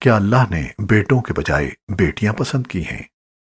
کیا اللہ نے بیٹوں کے بجائے بیٹیاں پسند کی ہیں؟